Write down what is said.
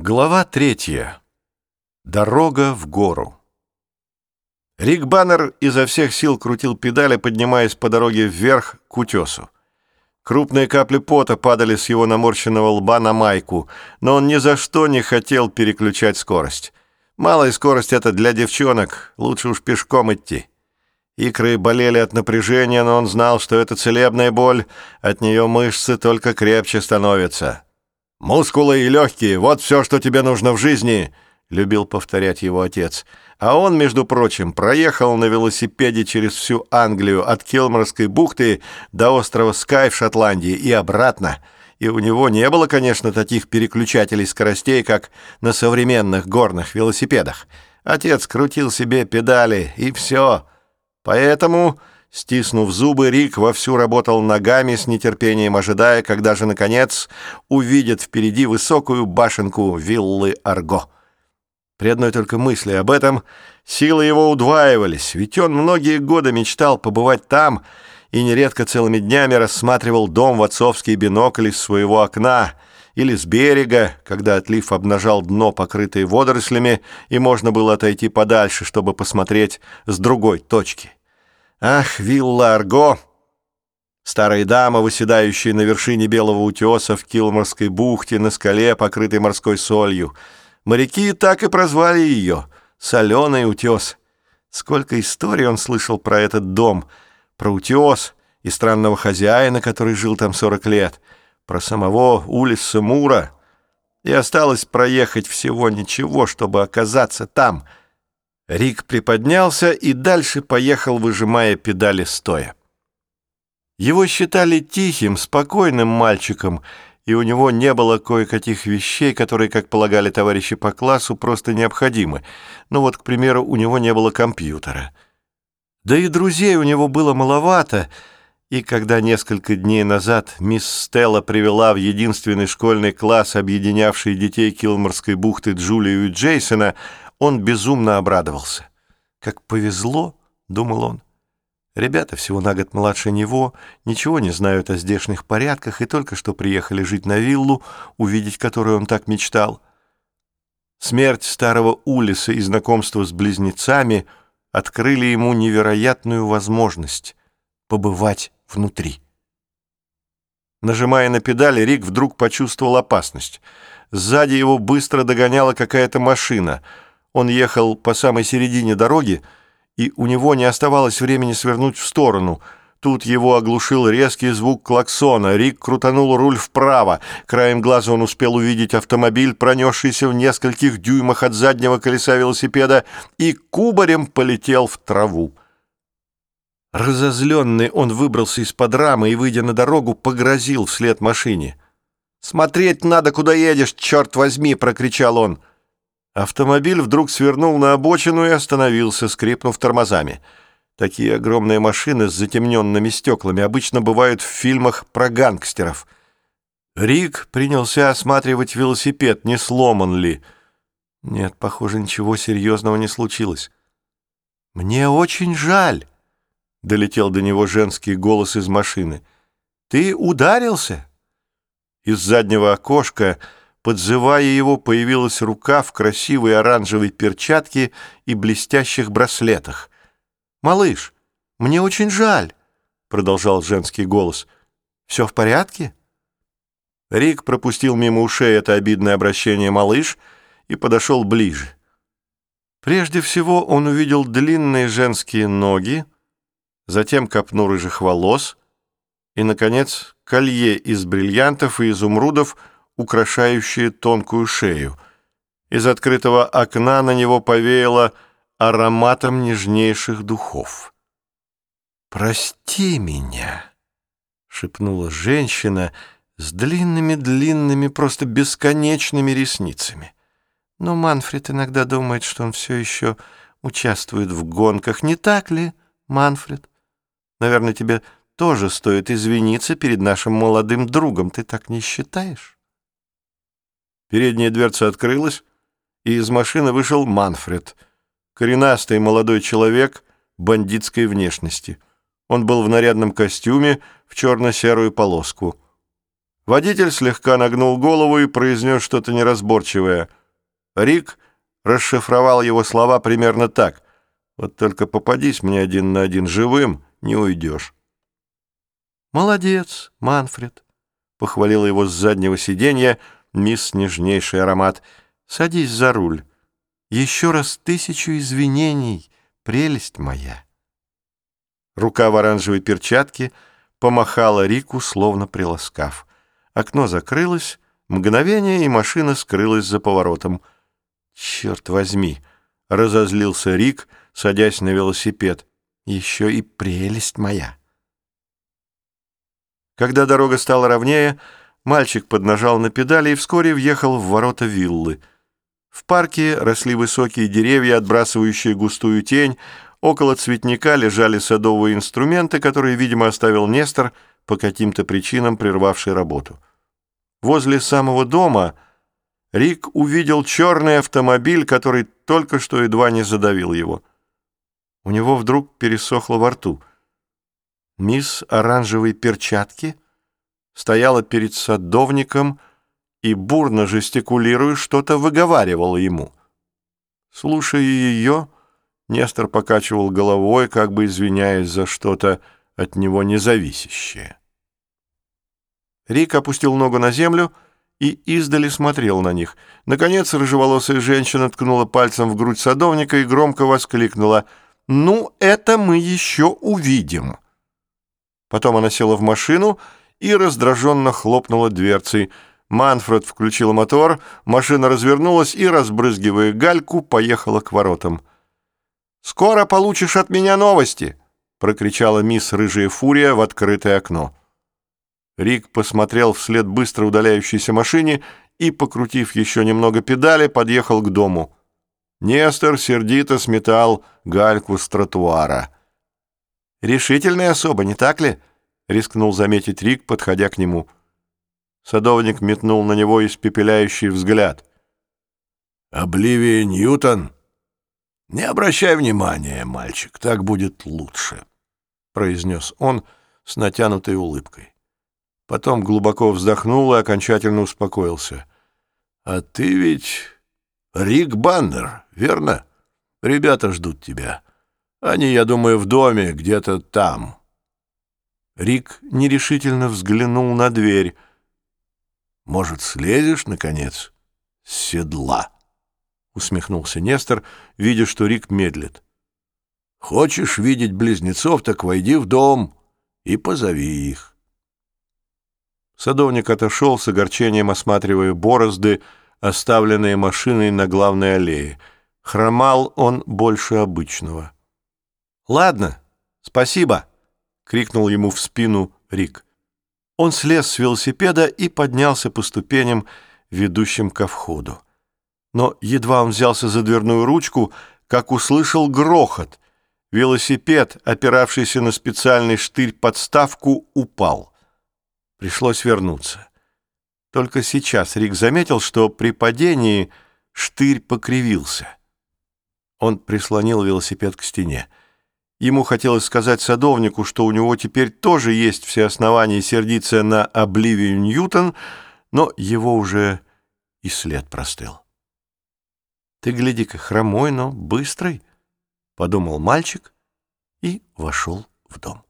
Глава третья. Дорога в гору. Рик Баннер изо всех сил крутил педали, поднимаясь по дороге вверх к утесу. Крупные капли пота падали с его наморщенного лба на майку, но он ни за что не хотел переключать скорость. Малая скорость — это для девчонок, лучше уж пешком идти. Икры болели от напряжения, но он знал, что это целебная боль, от нее мышцы только крепче становятся. «Мускулы и легкие — вот все, что тебе нужно в жизни», — любил повторять его отец. А он, между прочим, проехал на велосипеде через всю Англию от Килморской бухты до острова Скай в Шотландии и обратно. И у него не было, конечно, таких переключателей скоростей, как на современных горных велосипедах. Отец крутил себе педали, и все. Поэтому... Стиснув зубы, Рик вовсю работал ногами, с нетерпением ожидая, когда же, наконец, увидит впереди высокую башенку виллы Арго. При одной только мысли об этом силы его удваивались, ведь он многие годы мечтал побывать там и нередко целыми днями рассматривал дом в отцовский бинокль из своего окна или с берега, когда отлив обнажал дно, покрытое водорослями, и можно было отойти подальше, чтобы посмотреть с другой точки. Ах, вилла Арго! Старая дама, выседающая на вершине белого утеса в Килморской бухте на скале, покрытой морской солью. Моряки так и прозвали ее — «Соленый утес». Сколько историй он слышал про этот дом, про утес и странного хозяина, который жил там сорок лет, про самого Улиса Мура. И осталось проехать всего ничего, чтобы оказаться там — Рик приподнялся и дальше поехал, выжимая педали стоя. Его считали тихим, спокойным мальчиком, и у него не было кое-каких вещей, которые, как полагали товарищи по классу, просто необходимы. Ну вот, к примеру, у него не было компьютера. Да и друзей у него было маловато, и когда несколько дней назад мисс Стелла привела в единственный школьный класс, объединявший детей Килморской бухты Джулию и Джейсона, он безумно обрадовался. «Как повезло», — думал он. Ребята всего на год младше него, ничего не знают о здешних порядках и только что приехали жить на виллу, увидеть которую он так мечтал. Смерть старого Улиса и знакомство с близнецами открыли ему невероятную возможность побывать внутри. Нажимая на педали, Рик вдруг почувствовал опасность. Сзади его быстро догоняла какая-то машина — он ехал по самой середине дороги, и у него не оставалось времени свернуть в сторону. Тут его оглушил резкий звук клаксона. Рик крутанул руль вправо. Краем глаза он успел увидеть автомобиль, пронесшийся в нескольких дюймах от заднего колеса велосипеда, и кубарем полетел в траву. Разозленный он выбрался из-под рамы и, выйдя на дорогу, погрозил вслед машине. «Смотреть надо, куда едешь, черт возьми!» — прокричал он. Автомобиль вдруг свернул на обочину и остановился, скрипнув тормозами. Такие огромные машины с затемненными стеклами обычно бывают в фильмах про гангстеров. Рик принялся осматривать велосипед, не сломан ли. Нет, похоже, ничего серьезного не случилось. «Мне очень жаль», — долетел до него женский голос из машины. «Ты ударился?» Из заднего окошка Подзывая его, появилась рука в красивой оранжевой перчатке и блестящих браслетах. «Малыш, мне очень жаль», — продолжал женский голос. «Все в порядке?» Рик пропустил мимо ушей это обидное обращение «малыш» и подошел ближе. Прежде всего он увидел длинные женские ноги, затем копну рыжих волос и, наконец, колье из бриллиантов и изумрудов — украшающее тонкую шею. Из открытого окна на него повеяло ароматом нежнейших духов. «Прости меня», — шепнула женщина с длинными-длинными, просто бесконечными ресницами. Но Манфред иногда думает, что он все еще участвует в гонках. Не так ли, Манфред? Наверное, тебе тоже стоит извиниться перед нашим молодым другом. Ты так не считаешь? Передняя дверца открылась, и из машины вышел Манфред, коренастый молодой человек бандитской внешности. Он был в нарядном костюме в черно-серую полоску. Водитель слегка нагнул голову и произнес что-то неразборчивое. Рик расшифровал его слова примерно так. «Вот только попадись мне один на один живым, не уйдешь». «Молодец, Манфред», — похвалила его с заднего сиденья мисс Нежнейший аромат. «Садись за руль. Еще раз тысячу извинений, прелесть моя». Рука в оранжевой перчатке помахала Рику, словно приласкав. Окно закрылось, мгновение, и машина скрылась за поворотом. «Черт возьми!» — разозлился Рик, садясь на велосипед. «Еще и прелесть моя!» Когда дорога стала ровнее, мальчик поднажал на педали и вскоре въехал в ворота виллы. В парке росли высокие деревья, отбрасывающие густую тень, около цветника лежали садовые инструменты, которые, видимо, оставил Нестор, по каким-то причинам прервавший работу. Возле самого дома Рик увидел черный автомобиль, который только что едва не задавил его. У него вдруг пересохло во рту. Мисс оранжевой перчатки стояла перед садовником и, бурно жестикулируя, что-то выговаривала ему. Слушая ее, Нестор покачивал головой, как бы извиняясь за что-то от него независящее. Рик опустил ногу на землю и издали смотрел на них. Наконец рыжеволосая женщина ткнула пальцем в грудь садовника и громко воскликнула «Ну, это мы еще увидим!» Потом она села в машину и раздраженно хлопнула дверцей. Манфред включил мотор, машина развернулась и, разбрызгивая гальку, поехала к воротам. «Скоро получишь от меня новости!» — прокричала мисс Рыжая Фурия в открытое окно. Рик посмотрел вслед быстро удаляющейся машине и, покрутив еще немного педали, подъехал к дому. Нестор сердито сметал гальку с тротуара. «Решительная особа, не так ли?» — рискнул заметить Рик, подходя к нему. Садовник метнул на него испепеляющий взгляд. «Обливия Ньютон?» «Не обращай внимания, мальчик, так будет лучше», — произнес он с натянутой улыбкой. Потом глубоко вздохнул и окончательно успокоился. «А ты ведь Рик Баннер, верно? Ребята ждут тебя. Они, я думаю, в доме, где-то там». Рик нерешительно взглянул на дверь. «Может, слезешь, наконец, с седла?» — усмехнулся Нестор, видя, что Рик медлит. «Хочешь видеть близнецов, так войди в дом и позови их». Садовник отошел с огорчением, осматривая борозды, оставленные машиной на главной аллее. Хромал он больше обычного. «Ладно, спасибо!» — крикнул ему в спину Рик. Он слез с велосипеда и поднялся по ступеням, ведущим ко входу. Но едва он взялся за дверную ручку, как услышал грохот. Велосипед, опиравшийся на специальный штырь-подставку, упал. Пришлось вернуться. Только сейчас Рик заметил, что при падении штырь покривился. Он прислонил велосипед к стене. Ему хотелось сказать садовнику, что у него теперь тоже есть все основания сердиться на Обливию Ньютон, но его уже и след простыл. «Ты гляди-ка, хромой, но быстрый», — подумал мальчик и вошел в дом.